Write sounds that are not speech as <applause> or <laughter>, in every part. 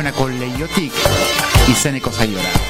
Maionako leiotik izeneko zaiora. eguerdiko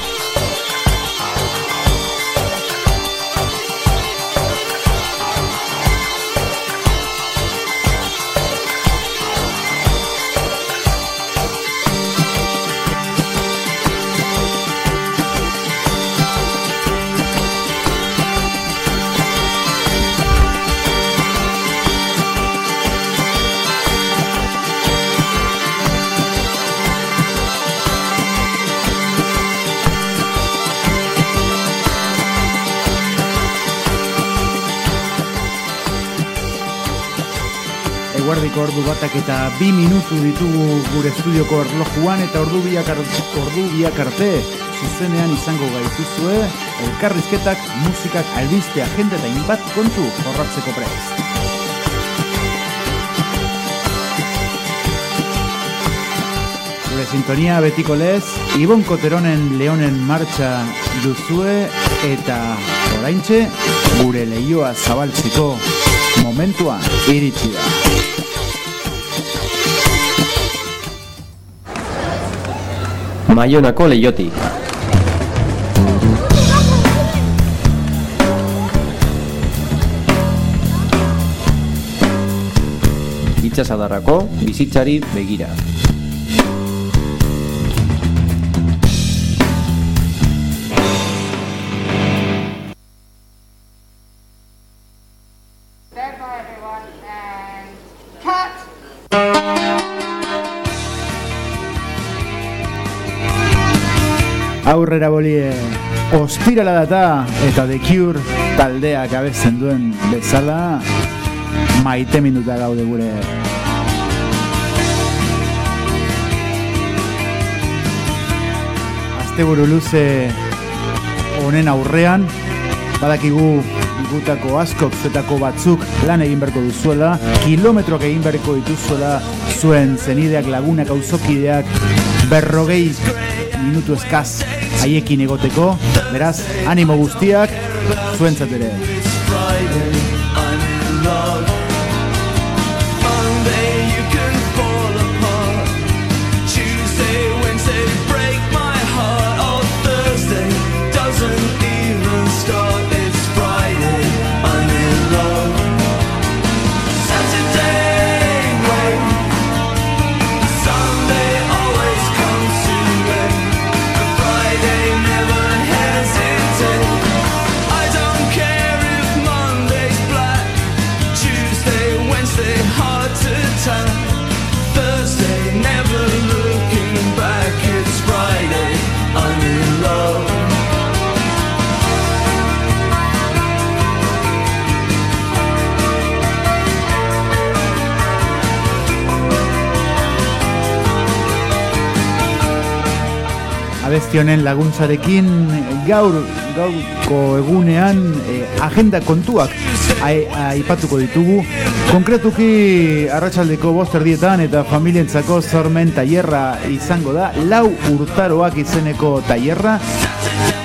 ordu batak eta bi minutu ditugu gure estudioko erlojuan eta ordu biak, ordu biak arte zuzenean izango gaituzue elkarrizketak, musikak, albiste, agenda eta inbat kontu horratzeko prez. Gure sintonia betiko lez, Ibon Koteronen leonen martxa duzue eta oraintxe gure leioa zabaltzeko momentua iritsi da. Maionako leiotik. Itxasadarrako bizitzari begira. Aurrera bolie ostirala data eta The Cure taldeak abetzen duen bezala maite minuta gaude gure. Asteburu luze honen aurrean badakigu gutako askok zetako batzuk lan egin berko duzuela kilometroak egin berko dituzuela zuen zenideak lagunak auzokideak berrogei minutu eskaz haiekin egoteko, beraz, animo guztiak, zuentzat ere. Abestionen laguntzarekin gaur gaurko egunean eh, agenda kontuak aipatuko ditugu. Konkretuki arratsaldeko boster dietan eta familientzako zormen tailerra izango da. Lau urtaroak izeneko tailerra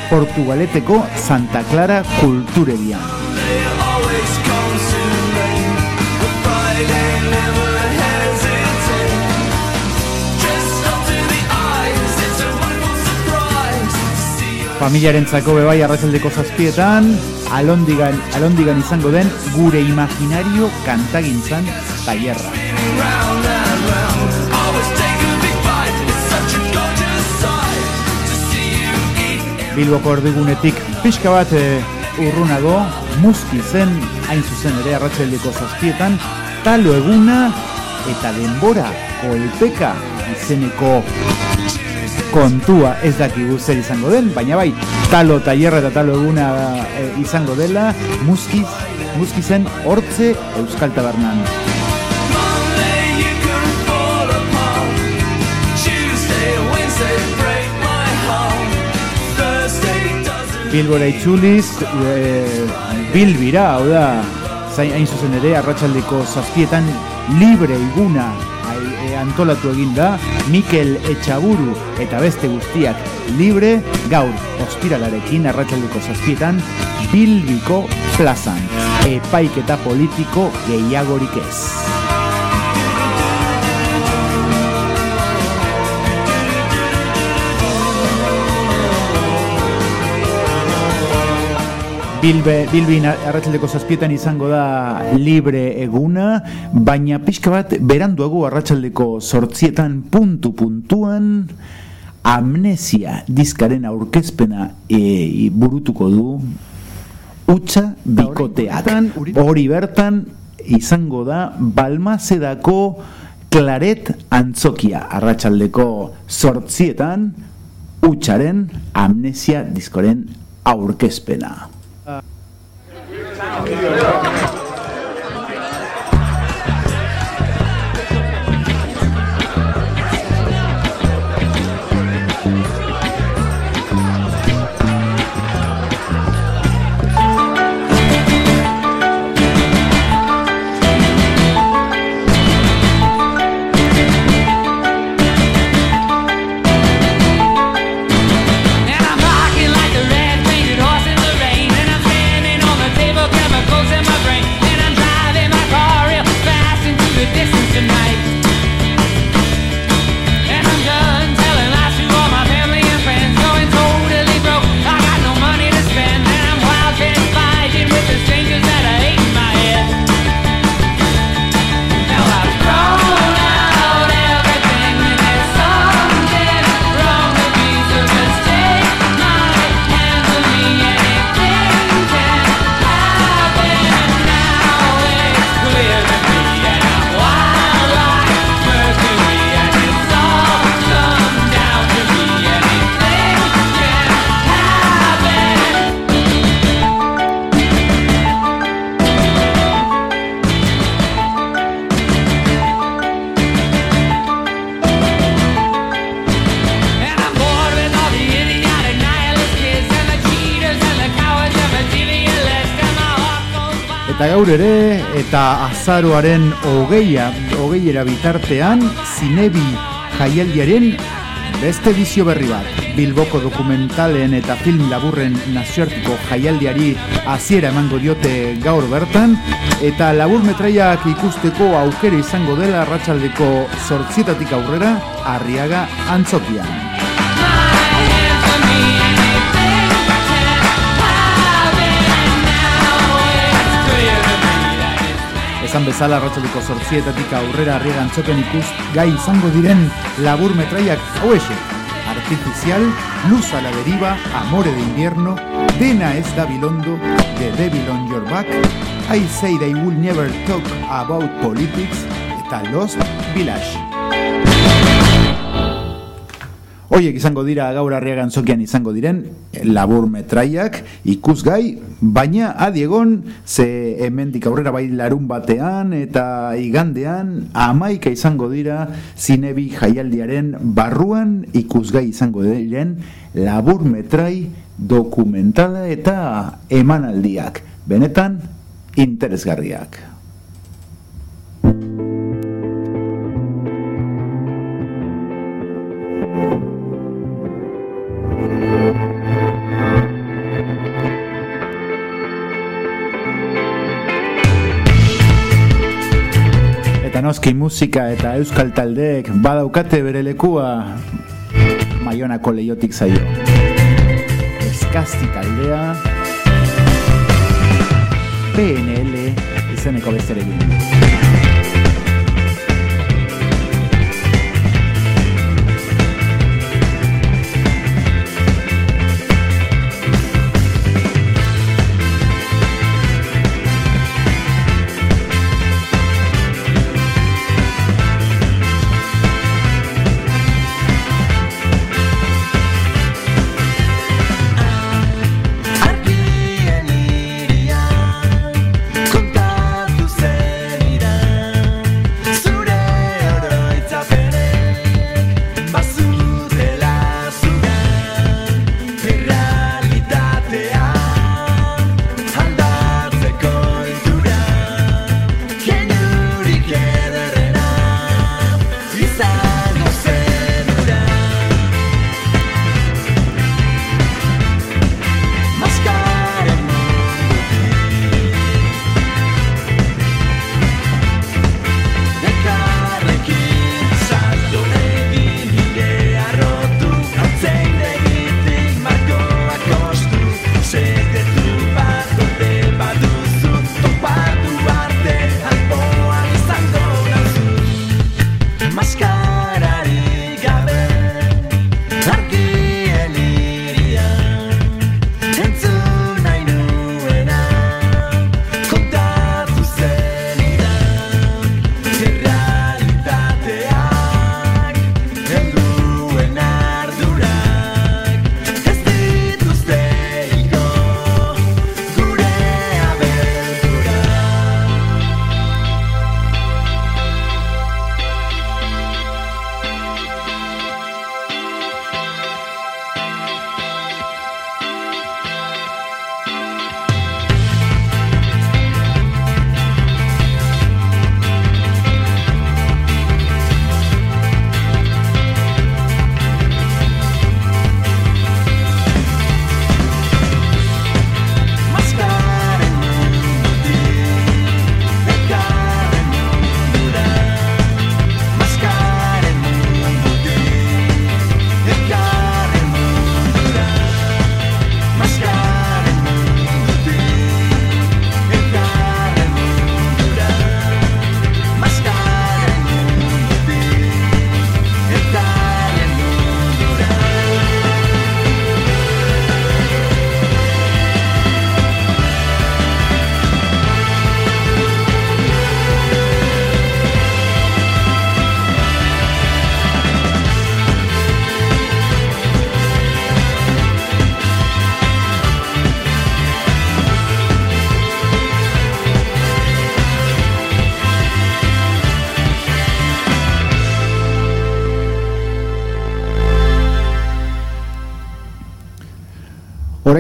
Portugaleteko Santa Clara Kulturegian familiarentzako bebai arrazaldeko zazpietan, alondigan, alondigan izango den gure imaginario kantagintzan tailerra. Bilboko erdigunetik pixka bat e, urrunago, muski zen, hain zuzen ere arratsaldeko zazpietan, talo eguna eta denbora kolpeka izeneko kontua ez dakigu zer izango den, baina bai, talo tailerra eta talo eguna e, izango dela, muskiz, muskizen hortze Euskal Tabernan. Bilbora itxuliz, e, bilbira, hau da, hain zuzen ere, arratsaldeko zazpietan libre iguna e, antolatu egin da, Mikel Etxaburu eta beste guztiak libre, gaur ospiralarekin arratsaldeko zazpietan, Bilbiko plazan, epaiketa politiko gehiagorik ez. Bilbe, Bilbin arratsaldeko zazpietan izango da libre eguna, baina pixka bat beranduago arratsaldeko sortzietan puntu puntuan amnesia diskaren aurkezpena e, burutuko du utxa bikoteak. Hori bertan izango da balmazedako klaret antzokia arratsaldeko sortzietan utxaren amnesia diskoren aurkezpena. Obrigado. Gaur ere eta azaroaren hogeia, hogeiera bitartean zinebi jaialdiaren beste bizio berri bat. Bilboko dokumentalen eta film laburren nazioartiko jaialdiari hasiera emango diote gaur bertan eta labur metraiak ikusteko aukera izango dela arratsaldeko sortzietatik aurrera arriaga antzokian. Esan bezala ratxaliko sortzietatik aurrera arriegan txoken ikus gai izango diren labur metraiak hauese. Artificial, Luz a la deriva, Amore de invierno, Dena ez da bilondo, The Devil on Your Back, I Say They Will Never Talk About Politics, eta Lost Village. Oiek izango dira gaur arriagan zokian izango diren labur metraiak ikusgai, baina adiegon ze hemendik aurrera bai larun batean eta igandean amaika izango dira zinebi jaialdiaren barruan ikusgai izango diren labur metrai dokumentala eta emanaldiak. Benetan, interesgarriak. Noski musika eta euskal taldeek badaukate bere lekua maionako leiotik zaio. Eskazti taldea PNL izeneko besteregin.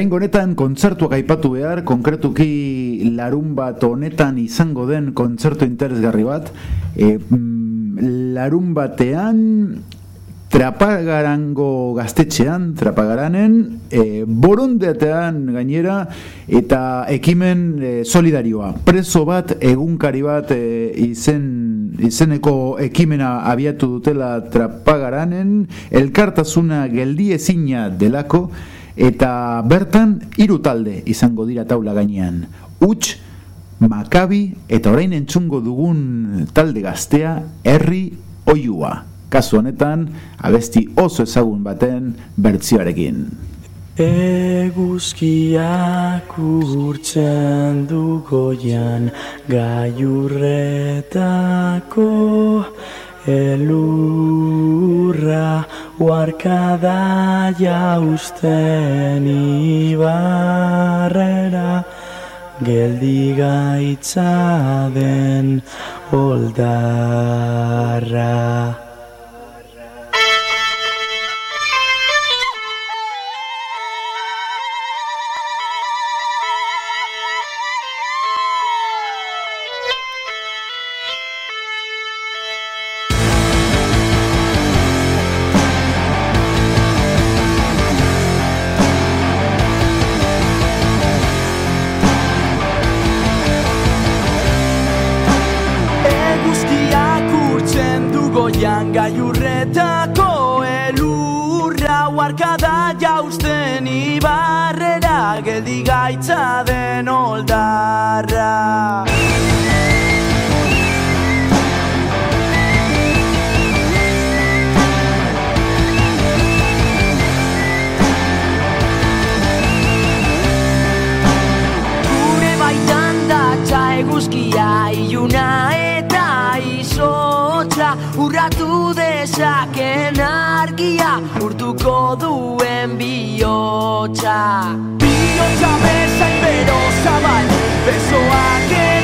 Orain honetan kontzertuak aipatu behar, konkretuki larun bat honetan izango den kontzertu interesgarri bat. E, larun batean trapagarango gaztetxean, trapagaranen, e, borondeatean gainera, eta ekimen e, solidarioa. Preso bat, egunkari bat e, izen, izeneko ekimena abiatu dutela trapagaranen, elkartasuna geldiezina delako, eta bertan hiru talde izango dira taula gainean. Uts, Makabi eta orain entzungo dugun talde gaztea herri oiua. Kasu honetan, abesti oso ezagun baten bertzioarekin. Eguzkiak urtzen du goian gaiurretako elurra Uarkada jausten ibarrera Geldi gaitza den oldarra Zuetako elurra Huarka da jauzten ibarrera Geldi gaitza Geldi gaitza den oldarra. urratu dezaken argia urtuko duen bihotza. Bihotza bezain bero zabal, besoak egin.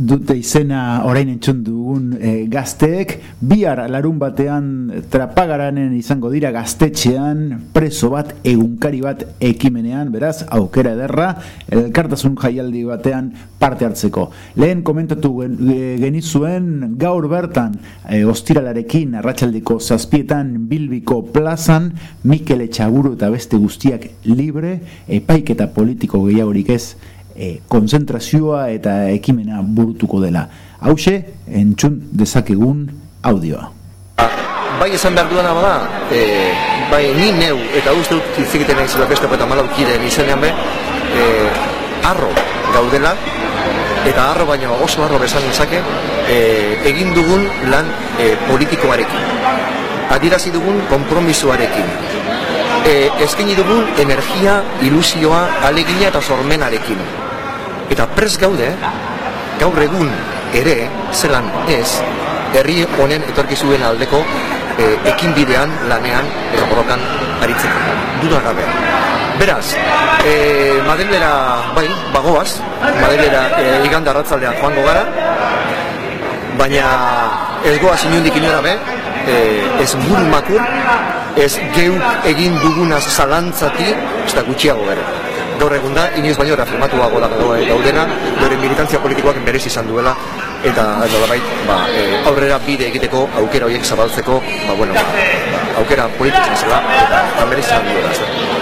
Dute izena orain entzun dugun e, gazteek, bihar larun batean trapagaranen izango dira gaztetxean, preso bat, egunkari bat ekimenean, beraz, aukera ederra, elkartasun jaialdi batean parte hartzeko. Lehen komentatu e, genizuen gaur bertan, e, ostiralarekin, arratsaldiko zazpietan, bilbiko plazan, Mikel Etxaburu eta beste guztiak libre, epaiketa politiko gehiagorik ez, e, konzentrazioa eta ekimena burutuko dela. Hauxe, entzun dezakegun audioa. Bai esan behar duena bada, e, bai ni neu eta uste dut izikiten nahi zela beste eta malaukiren izanean be, e, arro gaudela, eta arro baino oso arro besan izake, e, egin dugun lan e, politikoarekin. Adirazi dugun kompromisoarekin. E, eskaini dugun energia, ilusioa, alegina eta sormenarekin. Eta pres gaude gaur egun ere zelan ez herri honen etorkizuen aldeko e, ekinbidean lanean eta borrokan aritzeko. Duda gabe. Beraz e, Madrilera bai bagoaz Madrilera e, iganda ratzaldean joango gara baina ez goaz inundik inora be e, ez makur ez geu egin dugunaz zalantzati ez da gutxiago bere gaur egun da, inoiz baino da gaudena, bere militantzia politikoak berez izan duela, eta nolabait, ba, e, aurrera bide egiteko aukera horiek zabaltzeko, ba, bueno, aukera politikoa zela, eta berez izan duela. orain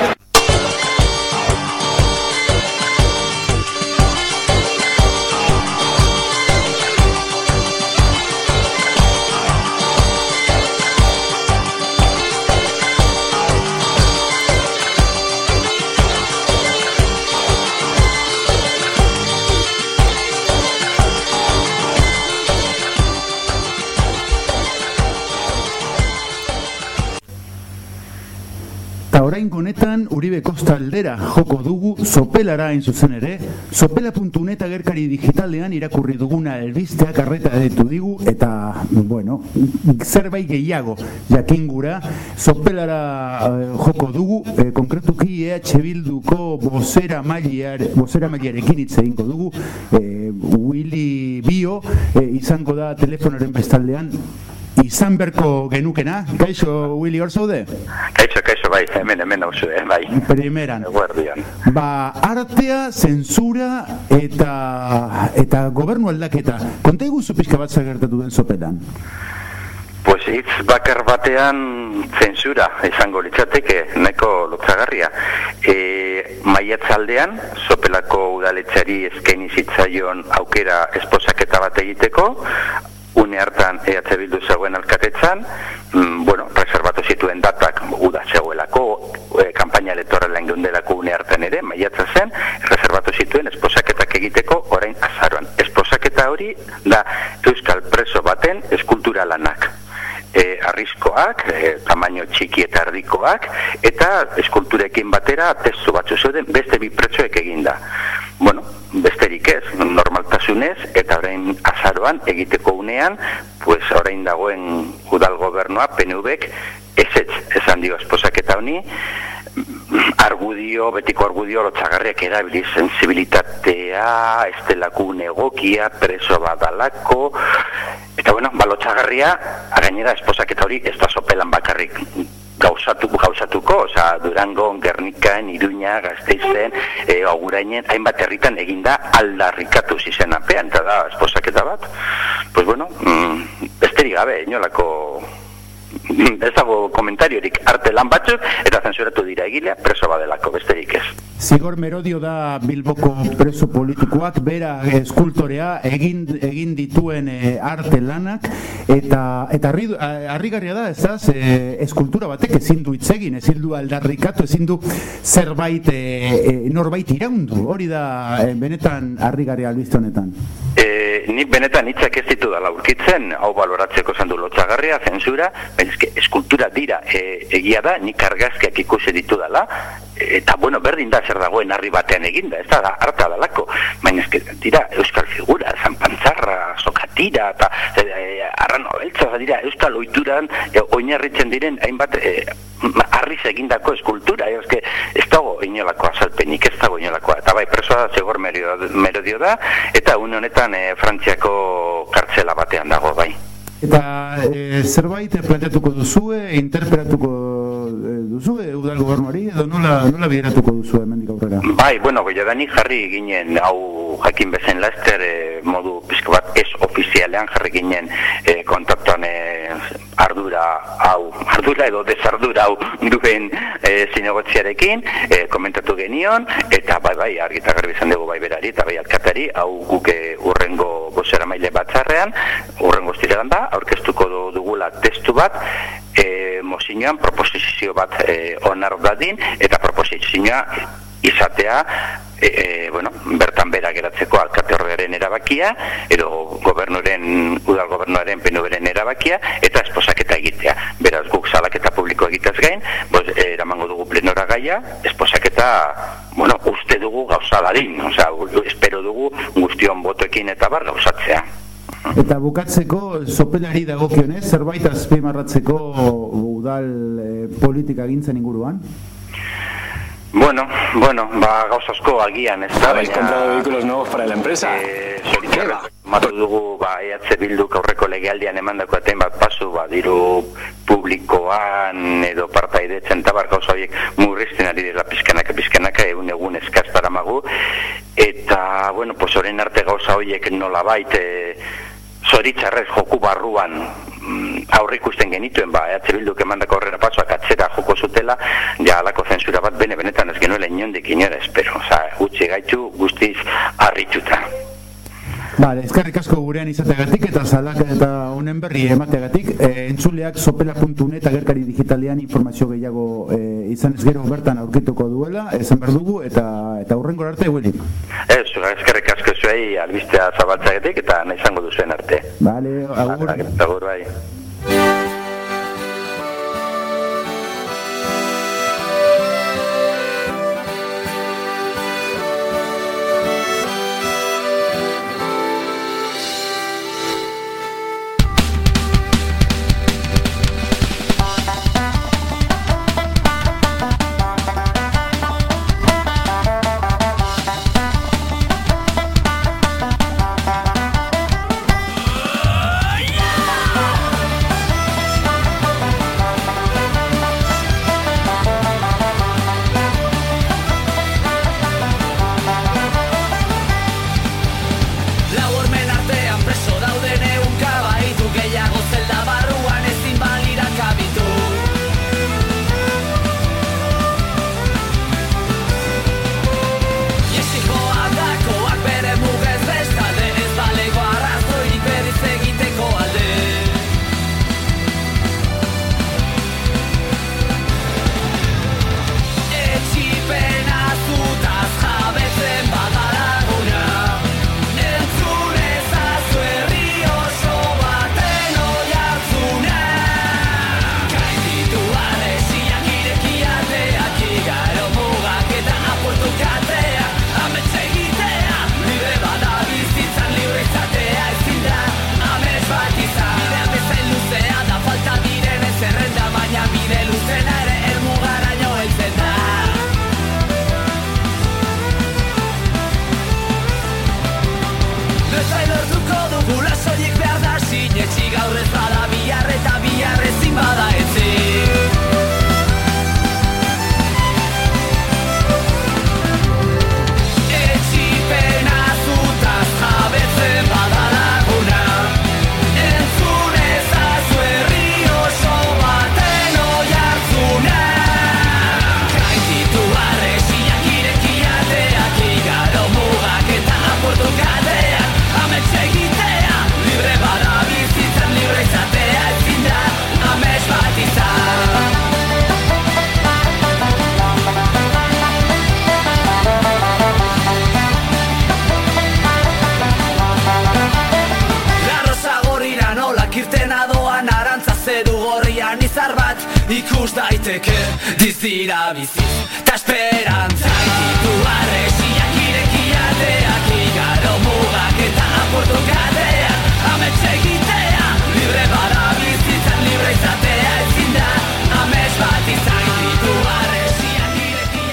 honetan Uribe Kosta aldera joko dugu Sopelara hain zuzen ere. Sopela.net agerkari digitalean irakurri duguna elbisteak arreta ditu digu eta, bueno, zerbait gehiago jakingura. Sopelara eh, joko dugu, eh, konkretuki EH Bilduko bozera mailiar, bozera mailiarekin hitz egingo dugu, eh, Willy Bio izango da telefonoren bestaldean izan berko genukena. Kaixo, Willy, hor zaude? Kaixo, kaixo, bai, hemen, hemen hau zuen, bai. Primeran. Ba, artea, zensura eta eta gobernu aldaketa. Konta iguzu pixka bat zagertatu den zopetan? Pues hitz bakar batean zensura izango litzateke, neko lotzagarria. E, maiatzaldean, sopelako udaletxari eskaini zitzaion aukera esposaketa bat egiteko, une hartan EH Bildu zegoen alkatetzan, mm, bueno, reservatu zituen datak uda zegoelako, e, kampaina elektorala ingundelako une hartan ere, maiatza zen, reservatu zituen esposaketak egiteko orain azaroan. Esposaketa hori da Euskal preso baten eskultura lanak. E, arriskoak, e, tamaino txiki eta erdikoak, eta eskulturekin batera testu batzu zeuden beste bi pretsoek eginda. Bueno, besterik ez, normaltasunez, eta orain azaroan egiteko unean, pues orain dagoen udal gobernua, PNV-ek, ez ez, esan dio esposaketa honi, argudio, betiko argudio, lotxagarriak erabili sensibilitatea, estelaku negokia, preso badalako, eta bueno, balotxagarria, againera esposaketa hori, ez da sopelan bakarrik gauzatu, gauzatuko, oza, Durango, Gernikan, Iruña, Gazteizen, e, Agurainen, hainbat herritan eginda aldarrikatu zizen apean, eta da, esposaketa bat, pues bueno, mm, gabe, inolako ez dago komentariorik. Arte lan batzuk eta zensuratu dira. Egilea preso badelako besterik ez. Zigor Merodio da Bilboko preso politikoak bera eskultorea egin, egin dituen e, arte lanak. Eta eta harrigarria da ez da eskultura batek ezin du itzegin ezin du aldarrikatu ezin du zerbait e, e, norbait iraundu. Hori da benetan harrigarria albizte honetan e, nik benetan hitzak ez ditu dala urkitzen, hau baloratzeko zandu lotxagarria, zensura, eskultura dira, e, egia da, nik argazkiak ikusi ditu dala, eta bueno, berdin da zer dagoen harri batean eginda, ez da, harta dalako, baina eske, dira, euskal figura, zanpantzarra, sokatira, eta e, arrano beltza, dira, euskal oituran, e, oinarritzen diren, hainbat, e, harriz egindako eskultura, e, eske, ez dago inolako azalpenik, ez dago inolakoa, eta bai, presoa zegor merodio, merodio da, eta une honetan e, Frantziako kartzela batean dago, bai. Eta e, zerbait planteatuko duzue, interpretatuko e, duzue udal gobernuari edo nola, nola bideratuko duzue hemendik aurrera? Bai, bueno, goiadanik jarri ginen hau jakin bezen laster e, modu pizko bat ez ofizialean jarri ginen e, kontaktuan e, ardura hau, ardura edo desardura hau duen e, zinegotziarekin, e, komentatu genion, eta bai bai argita garbi izan dugu bai berari eta bai alkatari, hau guke urrengo bozera maile batzarrean, urrengo estiregan da, aurkeztuko du- dugula testu bat, e, mozinoan proposizio bat e, onar dadin, eta proposizioa izatea e, e, bueno, bertan bera geratzeko alkate horrearen erabakia edo gobernuren udal gobernuaren penuberen erabakia eta esposaketa egitea. Beraz guk salaketa publiko egitez gain bos, e, eramango dugu plenora gaia esposaketa bueno, uste dugu gauza dadin osea, espero dugu guztion botoekin eta bar gauzatzea Eta bukatzeko, sopelari dagokionez, zerbait azpimarratzeko udal e, politika gintzen inguruan? Bueno, bueno, ba, gauza asko agian, ez da, ¿Habéis comprado vehículos nuevos para la empresa? Eh, zoritxarrez, matu dugu, ba, EH Bilduk aurreko legealdian emandako aten bat pasu, ba, diru publikoan edo partaidetzen tabar gauza horiek murrizten ari dira pizkanaka, pizkanaka, egun egun eskaztara magu, eta, bueno, pues orain arte gauza horiek nola baita, zoritxarrez joku barruan mm, aurre ikusten genituen ba EH Bilduk emandako horrera pasoak atzera joko zutela ja alako zensura bat bene benetan ez genuela inondik inora espero. Oza, utzi gaitu guztiz harrituta Bale, eskerrik asko gurean izateagatik eta zalak eta honen berri emateagatik. E, entzuleak sopela.net agerkari digitalean informazio gehiago e, izan ez gero bertan aurkituko duela, esan behar dugu eta eta hurrengo arte huelik. ez, eskerrik asko zuei albistea zabaltzagetik eta nahi izango duzuen arte Bale, agur. agur bai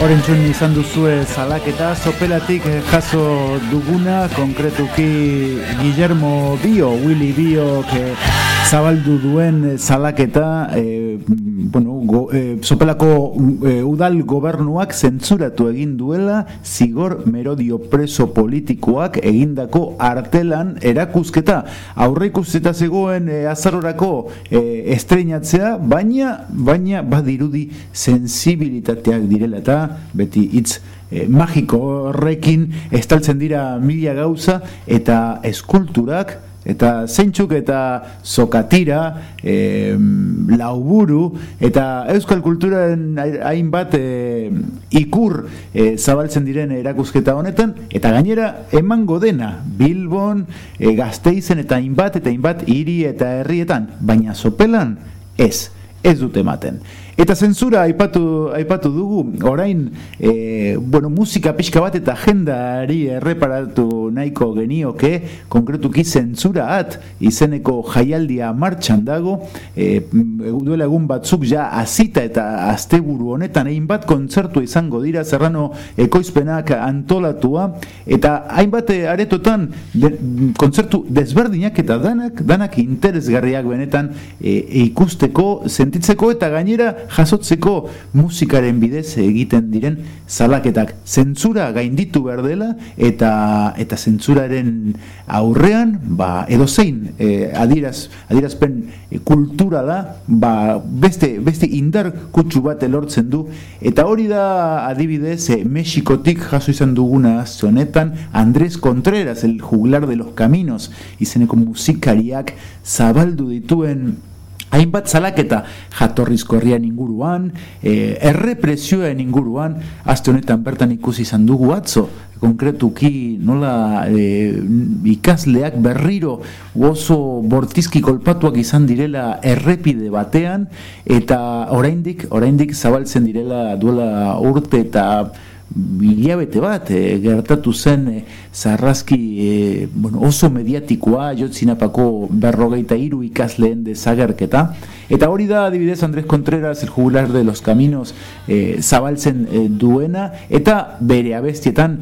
irekiateak Orentzun izan duzue salaketa, sopelatik jaso duguna, konkretuki Guillermo Bio, Willy Bio, que zabaldu duen salaketa, eh, bueno, go, eh, sopelako eh, udal gobernuak zentzuratu egin duela, zigor merodio preso politikoak egindako artelan erakuzketa. Aurre zegoen eh, azarorako eh, estreinatzea, baina, baina badirudi sensibilitateak direla eta beti hitz eh, magiko horrekin estaltzen dira mila gauza eta eskulturak eta zeintzuk eta sokatira eh, lauburu eta euskal kulturaren hainbat eh, ikur eh, zabaltzen diren erakusketa honetan eta gainera emango dena Bilbon, eh, Gasteizen eta hainbat eta hainbat hiri eta herrietan baina sopelan ez ez dute ematen. Eta zentzura aipatu, aipatu dugu, orain, e, bueno, musika pixka bat eta agendari erreparatu nahiko genioke, konkretuki zentzura at, izeneko jaialdia martxan dago, e, duela egun batzuk ja azita eta asteburu honetan, egin bat kontzertu izango dira, zerrano ekoizpenak antolatua, eta hainbat aretotan de, kontzertu desberdinak eta danak, danak interesgarriak benetan e, ikusteko, sentitzeko eta gainera jasotzeko musikaren bidez egiten diren zalaketak. Zentzura gainditu behar dela eta eta zentzuraren aurrean, ba, edo zein e, adiraz, adirazpen e, kultura da, ba, beste, beste indar kutsu bat elortzen du, eta hori da adibidez e, Mexikotik jaso izan duguna honetan Andrés Contreras, el juglar de los caminos, izeneko musikariak zabaldu dituen hainbat zalaketa jatorrizkorrian inguruan, e, errepresioen inguruan, aste honetan bertan ikusi izan dugu atzo, konkretuki nola e, ikasleak berriro oso bortizki kolpatuak izan direla errepide batean eta oraindik oraindik zabaltzen direla duela urte eta hilabete bat e, gertatu zen e, zarrazki e, bueno, oso mediatikoa jotzinapako berrogeita hiru ikasleen desagerketa. Eta hori da adibidez Andrés Contreras el jugular de los caminos e, zabaltzen e, duena eta bere abestietan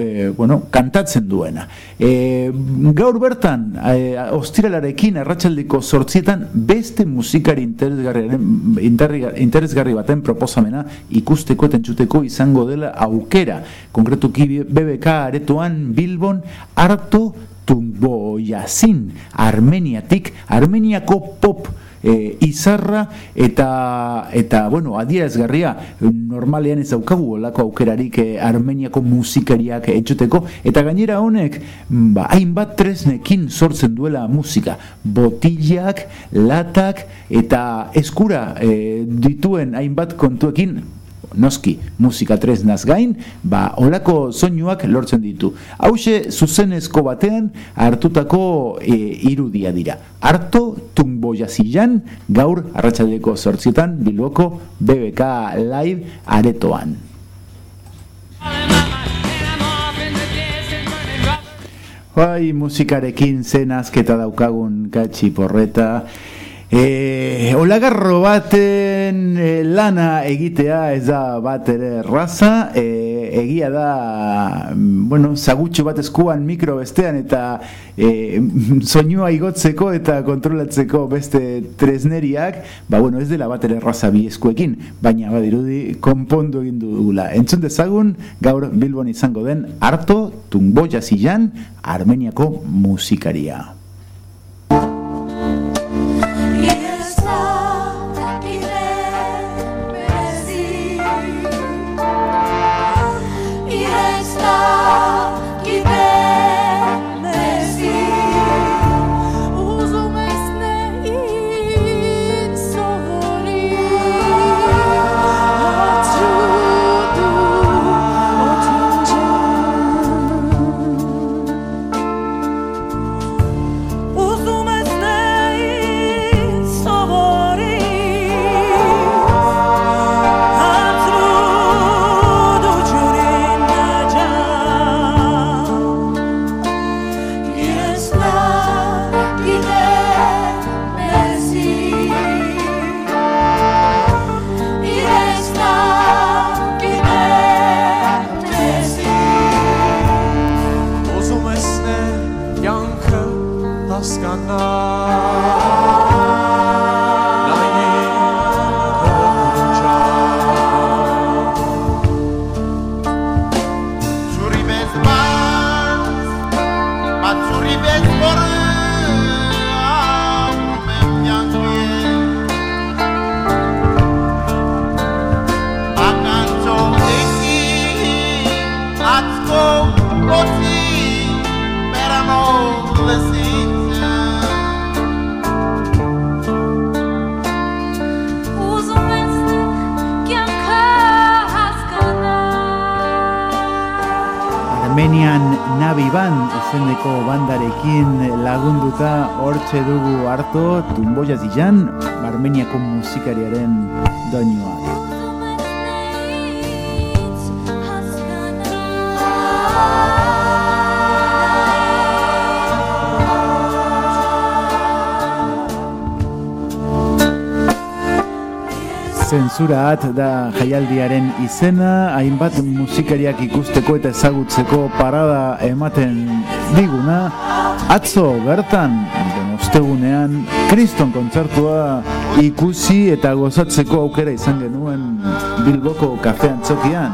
e, bueno, kantatzen duena. E, gaur bertan e, ostiralarekin arratsaldeko sortzietan beste musikari interesgarri, interesgarri baten proposamena ikusteko eta izango dela aukera, konkretuki BBK aretoan Bilbon harto tumboiazin Armeniatik, Armeniako pop e, izarra eta eta bueno, adierazgarria normalean ez daukagu olako aukerarik e, Armeniako musikariak etxuteko eta gainera honek ba, hainbat tresnekin sortzen duela musika. Botillak, latak eta eskura e, dituen hainbat kontuekin noski musika tresnaz gain, ba olako soinuak lortzen ditu. Hauxe zuzenezko batean hartutako e, irudia dira. Harto tumboiazillan gaur arratsaldeko sortzietan Bilboko BBK Live aretoan. Bai, musikarekin zen azketa daukagun katxi porreta. E, olagarro baten e, lana egitea ez da bat ere raza e, egia da bueno, zagutxo bat eskuan mikro bestean eta e, <laughs> soinua igotzeko eta kontrolatzeko beste tresneriak ba bueno ez dela bat ere raza bi eskuekin baina badirudi konpondu egin dugula. Entzun dezagun gaur Bilbon izango den harto tumboia zilan Armeniako musikaria harto Tumboia Zillan Armeniako musikariaren doinoa. Zensuraat da jaialdiaren izena, hainbat musikariak ikusteko eta ezagutzeko parada ematen diguna. Atzo bertan, ostegunean, kriston kontzertua ikusi eta gozatzeko aukera izan genuen Bilboko kafean txokian.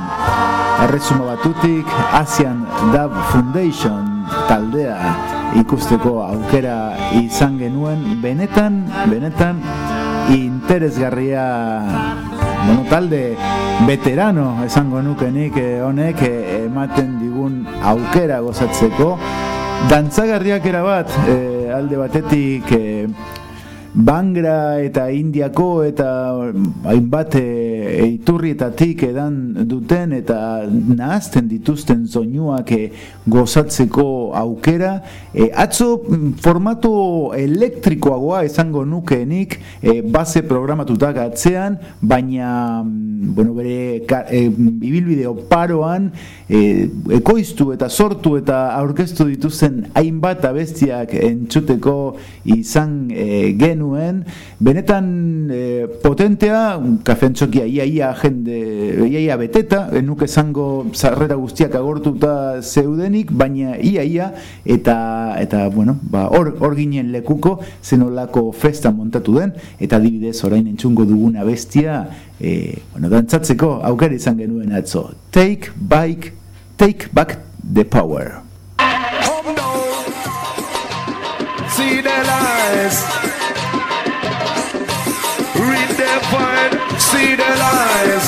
Errezuma batutik, Asian Dub Foundation taldea ikusteko aukera izan genuen, benetan, benetan, interesgarria bueno, talde veterano esango nukenik eh, honek eh, ematen digun aukera gozatzeko dantzagarriak erabat eh, Alde Batetti que Bangra eta Indiako eta hainbat e, iturrietatik edan duten eta nahazten dituzten zoinuak e, gozatzeko aukera. E, atzo formato elektrikoagoa esango nukeenik e, base programatutak atzean, baina bueno, bere e, ibilbide oparoan e, ekoiztu eta sortu eta aurkeztu dituzten hainbat abestiak entzuteko izan e, genu genuen, benetan e, potentea, kafentzokia ia ia jende, ia ia beteta, enuk esango zarrera guztiak agortuta zeudenik, baina ia ia, eta, eta bueno, ba, hor, hor ginen lekuko, zenolako festa montatu den, eta dibidez orain entzungo duguna bestia, e, bueno, dantzatzeko aukera izan genuen atzo. Take back, take back the power. See the lies see the lies.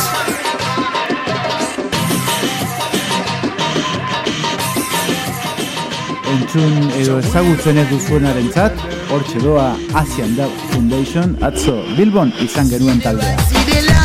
Entzun edo ezagutzen ez duzuenaren zat, hor txedoa Asian Dub Foundation, atzo Bilbon izan genuen taldea.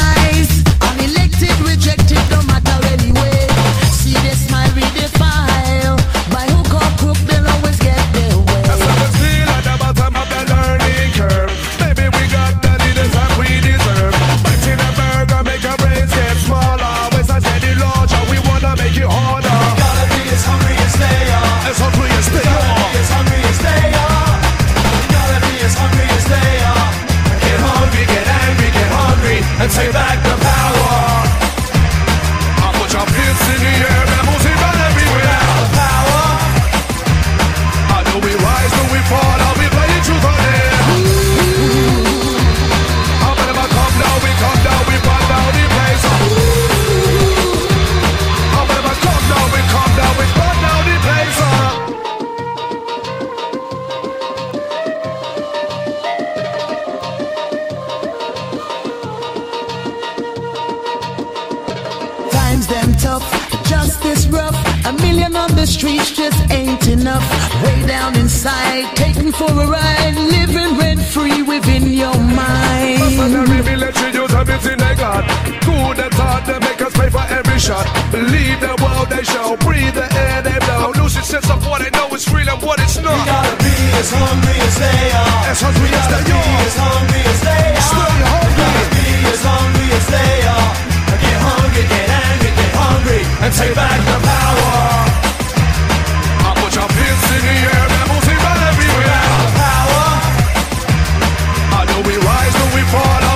Justice rough. A million on the streets just ain't enough. Way down inside, taken for a ride, living rent free within your mind. Mercenary military use everything they got. Good and hard, they make us pay for every shot. Believe the world they show, breathe the air they blow. Losing sense of what they know is real and what it's not. We gotta be as hungry as they are. As hungry as they are. As hungry as they are. Stay hungry. Gotta be as hungry as they are. Get hungry, get angry, get hungry, and take back the power. I put your fists in the air, music run everywhere. Power. I know we rise when we fall.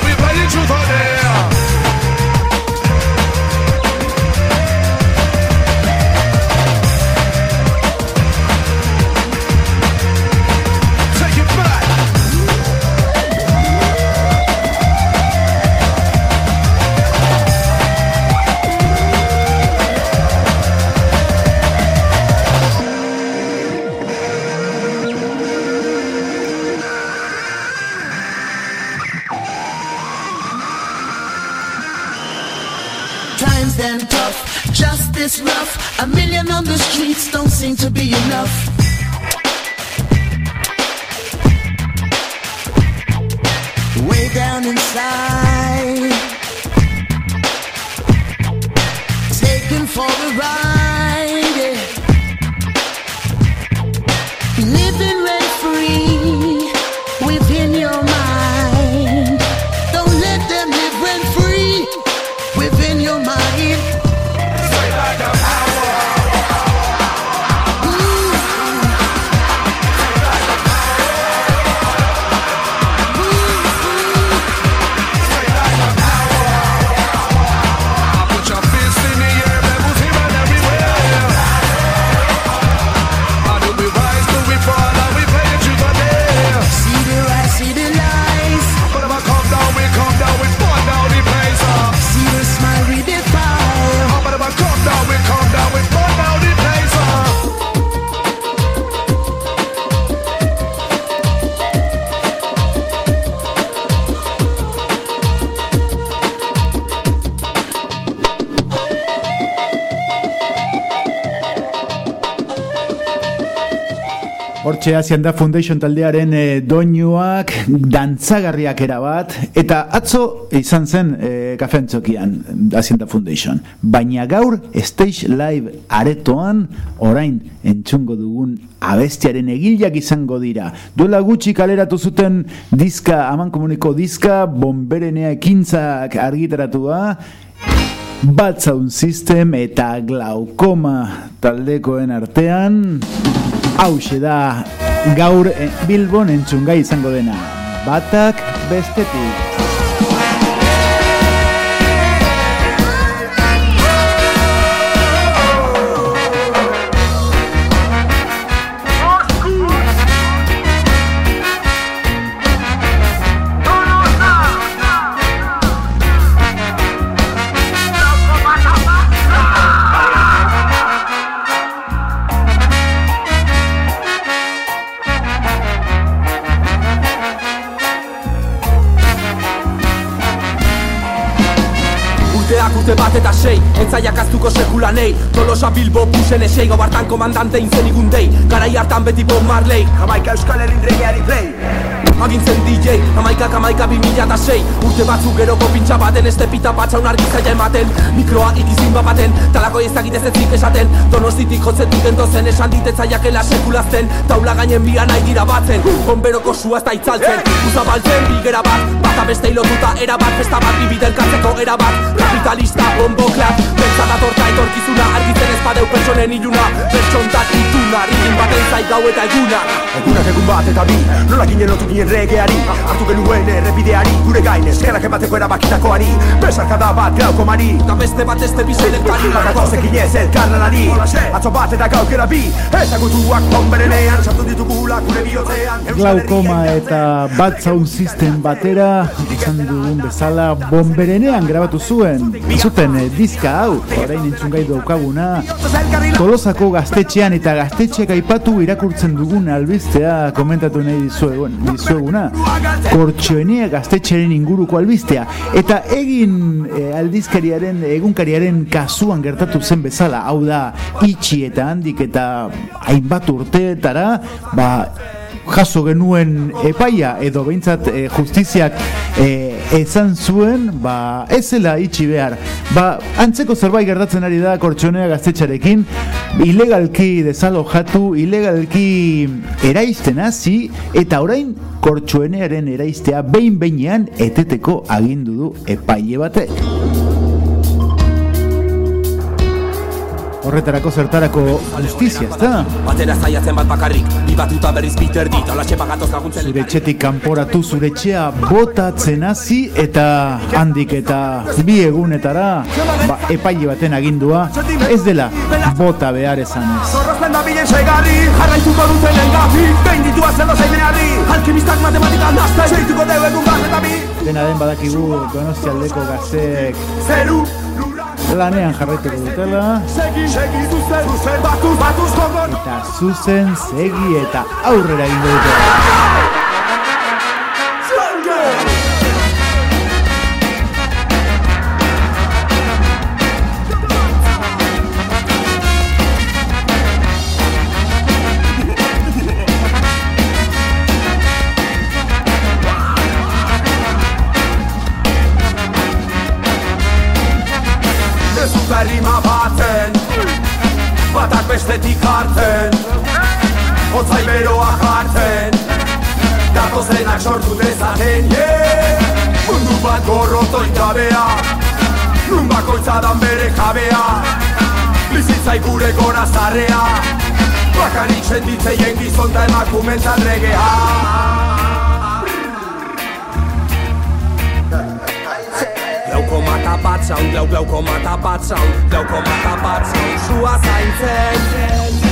Hortxe Hacienda Foundation taldearen e, doinuak dantzagarriak erabat eta atzo izan zen e, kafentzokian Hacienda Foundation. Baina gaur Stage Live aretoan orain entzungo dugun abestiaren egilak izango dira. Duela gutxi kaleratu zuten diska, aman komuniko diska, bomberenea ekintzak argitaratua, Bat Sound System eta Glaukoma taldekoen artean hause da gaur eh, Bilbon entzungai izango dena. Batak bestetik urte bat eta sei, entzaiak aztuko sekulanei. Tolosa Bilbo pusen esei, gau hartan komandante intzen igundei Garai hartan beti Bob Marley, Jamaika Euskal Herrin regeari play. Agintzen DJ, amaikak amaika bi mila eta sei. Urte batzuk geroko pintxa baten, este pita batza un argizaia ematen. Mikroa ikizin bapaten, talako ezagitez ez zik esaten. Donostitik jotzetik endozen, esan ditetzaiakela sekulazten Taula gainen bia nahi dira batzen, bomberoko sua ez da itzaltzen. Uzabaltzen bigera bat, bata beste hilotuta era bat Festa bat bibiden katzeko era bat, kapitalista bombo klap Pentsa datorta etorkizuna, argitzen ez badeu pertsonen iluna. Pertsontat ituna, rigin baten zai gau eta eguna. Egunak egun bat eta bi, nola ginen lotu ginen regeari? Artu genuen errepideari, gure gain eskerrak emateko erabakitakoari Besarkada bat glauko mari Eta beste bat ez tebizen elkari Bakatozekin ez elkarlanari Atzo bat eta gaukera bi Ezagutuak bomberenean Sartu ditugula gure bihotzean Glaukoma eta Bad Sound System batera izan dugun bezala bomberenean grabatu zuen zuten eh, diska hau orain entzungai daukaguna Tolosako gaztetxean eta gaztetxeak aipatu irakurtzen dugun albistea komentatu nahi dizuegun, dizueguna. Kortxoenea gaztetxearen inguruko albistea. Eta egin eh, aldizkariaren egunkariaren kasuan gertatu zen bezala hau da itxi eta handik eta hainbat urteetara ba jaso genuen epaia edo behintzat eh, justiziak eh, esan zuen ba ez zela itxi behar. Ba antzeko zerbait gertatzen ari da kortxonea gaztetxarekin ilegalki desalojatu ilegalki eraisten hasi eta orain kortxoenearen eraistea behin behinean eteteko agindu du epaile batek Horretarako zertarako justizia, ezta? Batera zaiatzen bat bakarrik, bi batuta berriz Peter dit Alaxe pagatoz laguntzen Zure etxetik kanporatu zure etxea botatzen hasi eta handik eta bi egunetara ba, epaile baten agindua ez dela bota behar esanez. Zorrozten da bilen segarri Jarraituko duten engafi Behin ditua zelo zeimenarri Alkimistak matematikal nazte Seituko deu egun bat eta bi Dena den badakigu donostialdeko gazteek Zeru lanean jarraituko dutela eta zuzen segi eta aurrera egingo dute. Gorrotoin gabea. Nun bakoitza dan bere jabea. Bizitzai gure gora zarrea. Bakarik senditzeien gizon da emakumentzat regea. Glauko mata bat zaun, glau glauko mata bat zaun Glauko mata bat zaun, sua zaintzen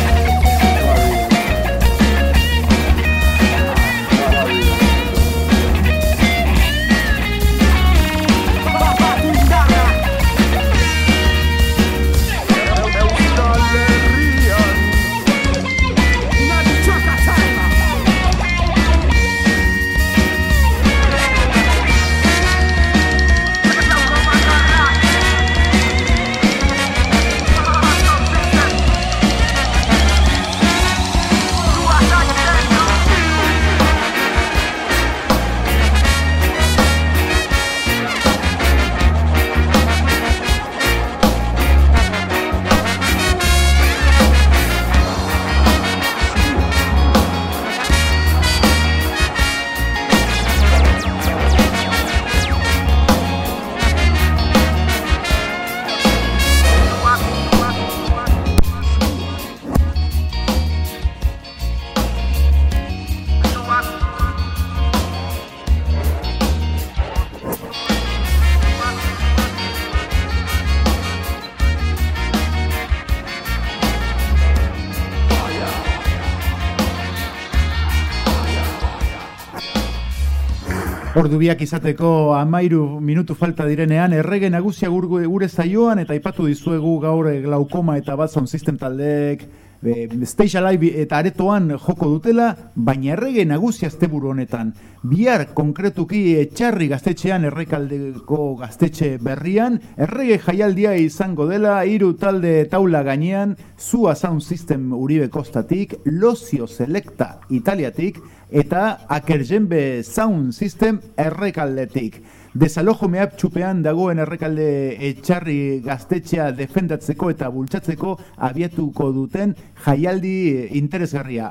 Ordu biak izateko amairu minutu falta direnean, errege nagusia gure, zaioan, eta aipatu dizuegu gaur eh, glaukoma eta bat sound system taldeek e, Stage Alive eta aretoan joko dutela, baina errege nagusia asteburu honetan. Bihar konkretuki etxarri gaztetxean errekaldeko gaztetxe berrian, errege jaialdia izango dela, hiru talde taula gainean, Zua Sound System Uribe Kostatik, Lozio Selecta Italiatik, eta Akerjenbe Sound System errekaldetik. Desalojo mehap txupean dagoen errekalde etxarri gaztetxea defendatzeko eta bultzatzeko abiatuko duten jaialdi interesgarria.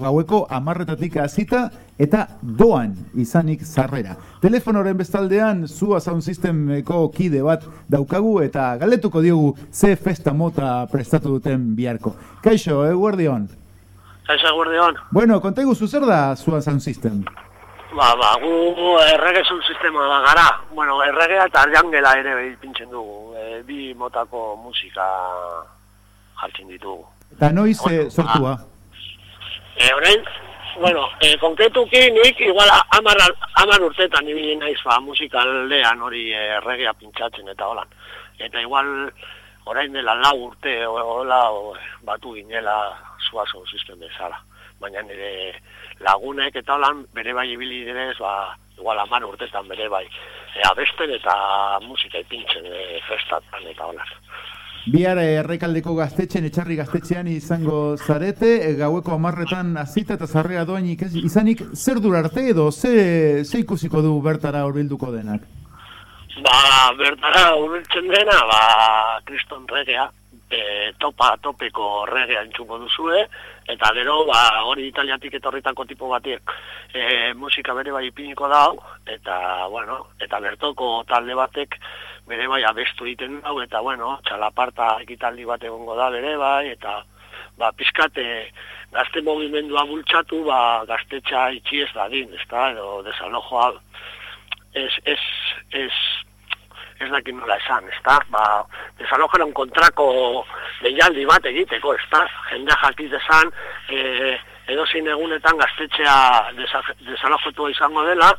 Gaueko amarretatik azita eta doan izanik zarrera. Telefonoren bestaldean zua sound systemeko kide bat daukagu eta galetuko diogu ze festa mota prestatu duten biharko. Kaixo, eh, guardion? Kaixo, guardion? Bueno, kontaigu zuzer da zua sound system? Ba, ba, gu errege zun sistema da gara. Bueno, erregea eta arjangela ere pintzen dugu. E, bi motako musika jartzen ditugu. Eta noiz bueno, eh, sortua? E, orain, bueno, e, konkretuki nik igual amar, amar urtetan ibili naiz ba, musikaldean hori erregea pintzatzen eta holan. Eta igual orain dela lau urte hola batu ginela zuazon sistem bezala. Baina nire lagunek eta lan bere bai ibili direz, ba, igual amar urtetan bere bai, e, abesten eta musika ipintzen e, festatan eta hola. Bihar errekaldeko gaztetxen, etxarri gaztetxean izango zarete, e, gaueko amarretan azita eta zarrea doain izanik, zer dur arte edo, ze, ze ikusiko du bertara horbilduko denak? Ba, bertara horbiltzen dena, ba, kriston regea, e, topa topeko regea entzuko duzue, eta gero ba hori italiatik etorritako tipo batiek e, musika bere bai ipiniko da eta bueno eta bertoko talde batek bere bai abestu egiten dau eta bueno txalaparta ekitaldi bat egongo da bere bai eta ba pizkate gazte mugimendua bultzatu ba gaztetxa itxi ez dadin ezta? Edo desalojoa es es es ez dakit nola esan, ez da? Ba, desalojaren kontrako deialdi bat egiteko, ez da? Jendea jakiz desan, e, edo egunetan gaztetxea desalojetua izango dela,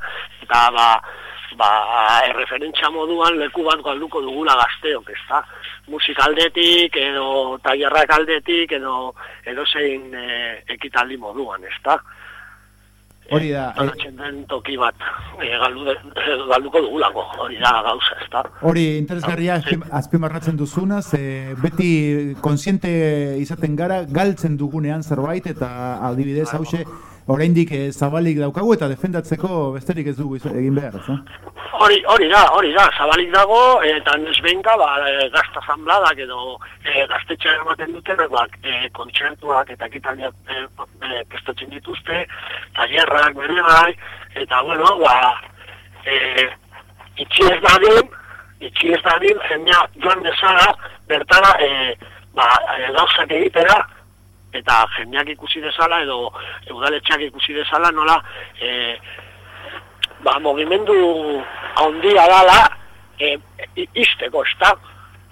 eta ba, ba, erreferentzia moduan leku bat galduko dugula gazteok, ez da? Musikaldetik, edo tailerrak aldetik, edo, edo zein e, ekitaldi moduan, ez da? Hori da. Alatzen den toki bat, e, galduko dugulako, hori da gauza, ez da. Hori, interesgarria, azpimarratzen duzuna, ze beti konsiente izaten gara, galtzen dugunean zerbait, eta adibidez, hause, oraindik eh, zabalik daukagu eta defendatzeko besterik ez dugu egin behar, ez? eh? Hori, hori da, hori da, zabalik dago, eta nesbenka, ba, e, gazta zanbladak edo e, gaztetxean ematen dutenak, e, kontzertuak eta ekitaldiak e, e, prestatzen dituzte, tailerrak bere bai, eta bueno, ba, e, itxi ez dadin, itxi ez dadin, jendea joan dezala, bertara, e, ba, e, egitera, eta jendeak ikusi dezala, edo udaletxeak ikusi dezala, nola, e, ba, mogimendu handia dala e, izteko, ez da?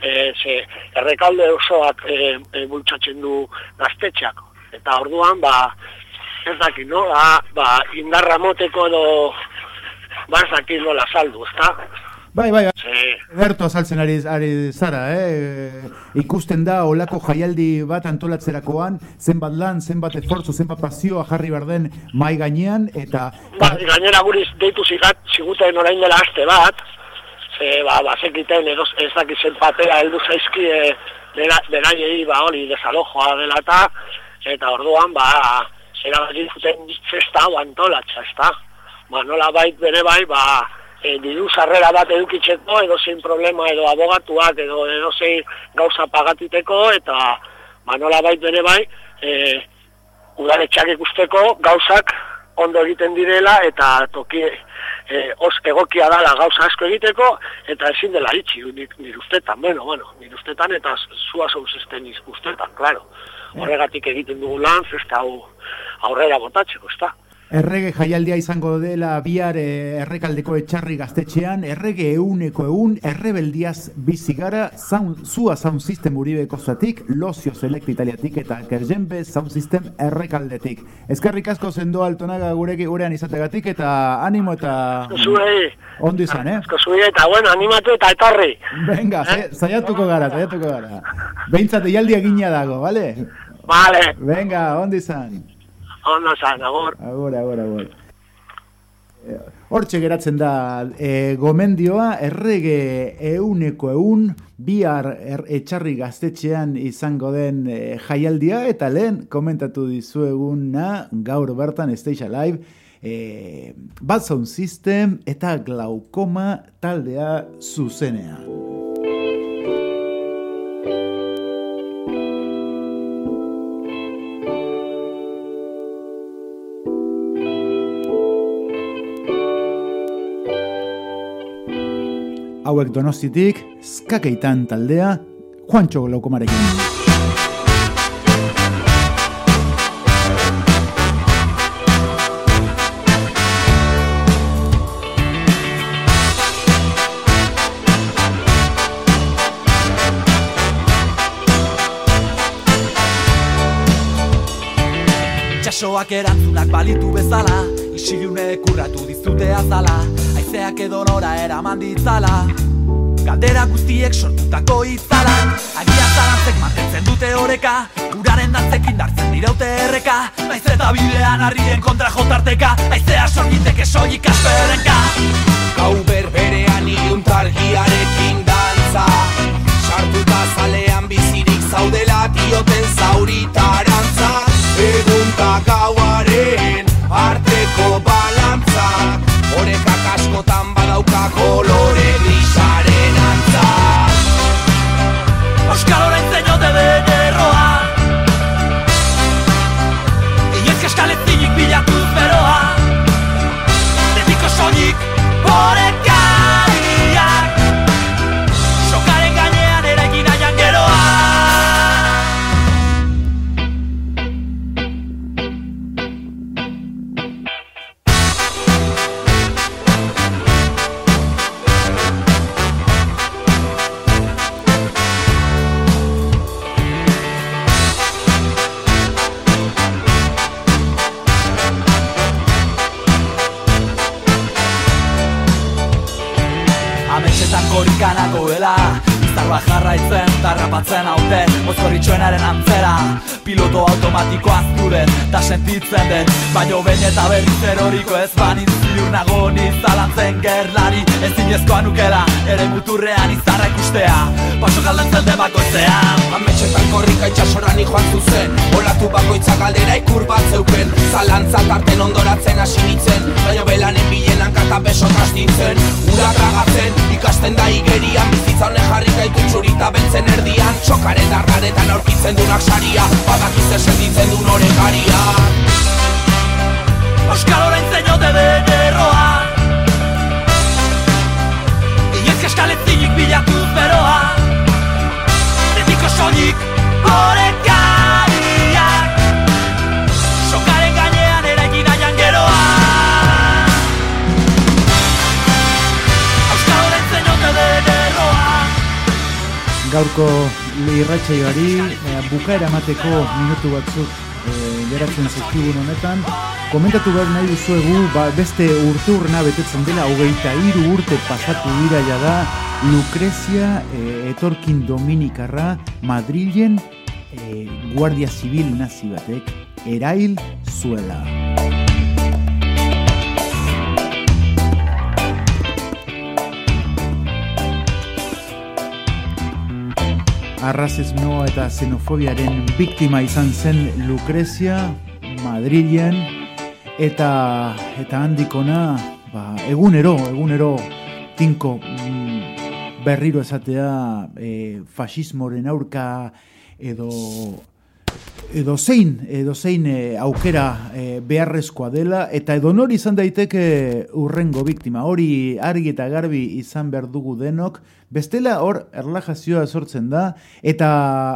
E, ze, errekalde osoak e, e, bultzatzen du gaztetxeak. Eta orduan, ba, ez dakit, no? Ba, indarra moteko edo, ba, ez dakit nola saldu, ez da? Bai, bai, Berto azaltzen ari, ari zara, eh? Ikusten da olako jaialdi bat antolatzerakoan, zenbat lan, zenbat esfortzu, zenbat pasioa jarri behar den mai gainean, eta ba, gainera guriz deitu zigat, ziguten orain dela aste bat, ze, ba, bazekiten edo ez dakit zen papera heldu zaizki e, dera, beraiei, ba, hori desalojoa dela eta, eta orduan, ba, erabaki zuten festa hau antolatza, ez da? Ba, nola bait bere bai, ba, e, diru sarrera bat edukitzeko, edo zein problema, edo abogatuak, edo edo zein gauza pagatiteko, eta, ba, nola bait bere bai, e, udaletxak ikusteko gauzak ondo egiten direla eta toki e, os egokia dala gauza asko egiteko eta ezin dela itxi nire ustetan, bueno, bueno, nire ustetan eta zua zauzesten ustetan, claro. Horregatik egiten dugu lan, festa hau aurrera botatzeko, ezta? Errege jaialdia izango dela bihar eh, errekaldeko etxarri gaztetxean, errege euneko eun, errebeldiaz bizi gara, sound, zua sound system uribeko zatik, lozio select italiatik eta kerjenbe sound system errekaldetik. Ezkerrik asko zendo altonaga gureki gurean izategatik eta animo eta Zuei, ondo izan, eh? asko zuei eta bueno, animatu eta etorri. Venga, eh? saiatuko gara, saiatuko gara. Behintzat eialdia gina dago, vale? Vale, Venga, ondo izan. Ondo zan, agor. Agor, agor, agor. Hortxe geratzen da e, gomendioa, errege euneko eun, bihar er, etxarri gaztetxean izango den e, jaialdia, eta lehen komentatu dizueguna gaur bertan Stage Live, e, Bad Sound System eta Glaukoma taldea zuzenean. Hauek donostitik, skakeitan taldea, Juancho Glaukomarekin. Itxasoak erantzunak balitu bezala Isilune kurratu dizute azala Aizeak edo nora eraman ditzala. Galdera guztiek sortutako izalan Agia zarantzek mantentzen dute oreka. Uraren dantzekin dartzen diraute erreka. Naiz eta bidean harrien kontra jotarteka. Aizea sorgiteke soilik asperenka Gau berberean iluntargiarekin dantza. Sartuta zalean bizirik zaudela dioten zauritarantza Egunta gauaren colores grisáceos. Sentitzen den, baino behin eta berriz eroriko ez banin ziur nago nizalantzen gerlari. Ez inezkoa nukela, ere muturrean izarra ikustea. Paso galden zelde bakoitzean Ametxetan korrika itxasoran joan zuzen. Olatu bakoitza galdera ikur bat zeuken. Zalantza tarten ondoratzen hasi nintzen. Baina belanen bilenan kata beso trastintzen Ura tragatzen, ikasten da igerian. Bizitza honen jarri gaitu txurita beltzen erdian. Txokaren darraretan aurkitzen dunak saria. Badakiz esenditzen duen horekaria Euskal orain zeinote den erroa Inoiz eskaletzinik bilatuz beroa Betiko soilik orekariak Sokaren gainean eraikin aian geroa Euskal orain zeinote den erroa Gaurko irratsaioari eh, bukaera emateko minutu batzuk geratzen zizkigun honetan komentatu behar nahi duzuegu ba, beste urte urrena betetzen dela hogeita hiru urte pasatu dira da Lucrezia eh, etorkin dominikarra Madrilen eh, Guardia Zibil nazi batek erail zuela. Arrazismo eta xenofobiaren biktima izan zen Lucrezia Madrilen eta eta handikona ba, egunero, egunero tinko mm, berriro esatea e, fasismoren aurka edo edo zein, edo zein e, aukera e, beharrezkoa dela, eta edo nori izan daiteke urrengo biktima, hori argi eta garbi izan behar dugu denok, bestela hor erlajazioa sortzen da, eta,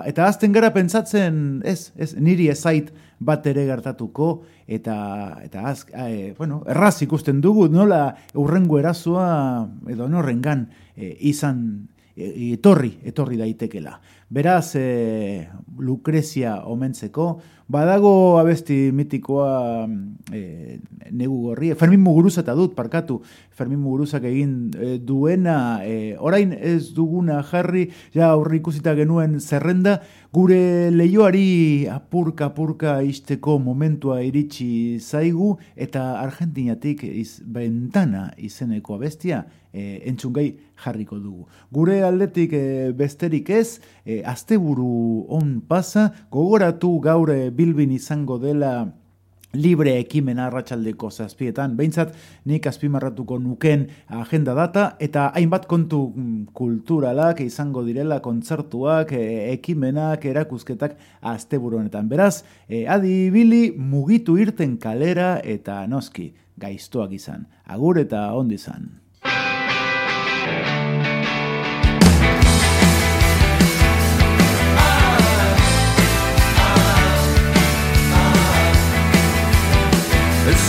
eta azten gara pentsatzen, ez, ez, niri ezait bat ere gertatuko, eta, eta az, e, bueno, erraz ikusten dugu, nola urrengo erazua, edo norrengan e, izan, etorri, etorri daitekela. Beraz, e, Lucrezia omentzeko, badago abesti mitikoa e, negu gorri, Fermin Muguruza eta dut, parkatu, Fermin Muguruzak egin e, duena, e, orain ez duguna jarri, ja aurri ikusita genuen zerrenda, gure leioari apurka apurka isteko momentua iritsi zaigu, eta Argentinatik iz, bentana izeneko abestia, e, entzungai jarriko dugu. Gure aldetik e, besterik ez, e, asteburu on pasa, gogoratu gaur e, bilbin izango dela libre ekimen arratsaldeko zazpietan, behintzat nik azpimarratuko nuken agenda data, eta hainbat kontu mm, kulturalak izango direla kontzertuak, e, ekimenak, erakuzketak asteburu honetan. Beraz, e, adi bili mugitu irten kalera eta noski gaiztoak izan. Agur eta ondi izan.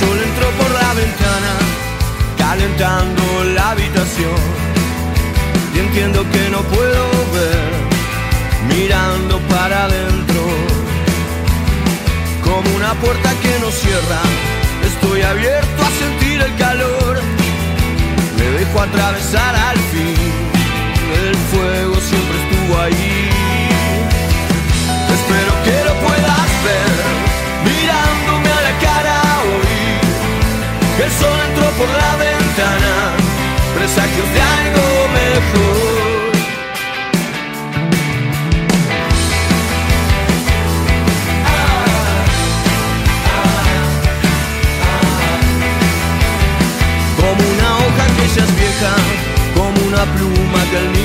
Sol entró por la ventana, calentando la habitación. Y entiendo que no puedo ver, mirando para adentro. Como una puerta que no cierra, estoy abierto a sentir el calor. Me dejo atravesar al fin, el fuego siempre estuvo ahí. El sol entró por la ventana, presagios de algo mejor. Como una hoja que ya es como una pluma que el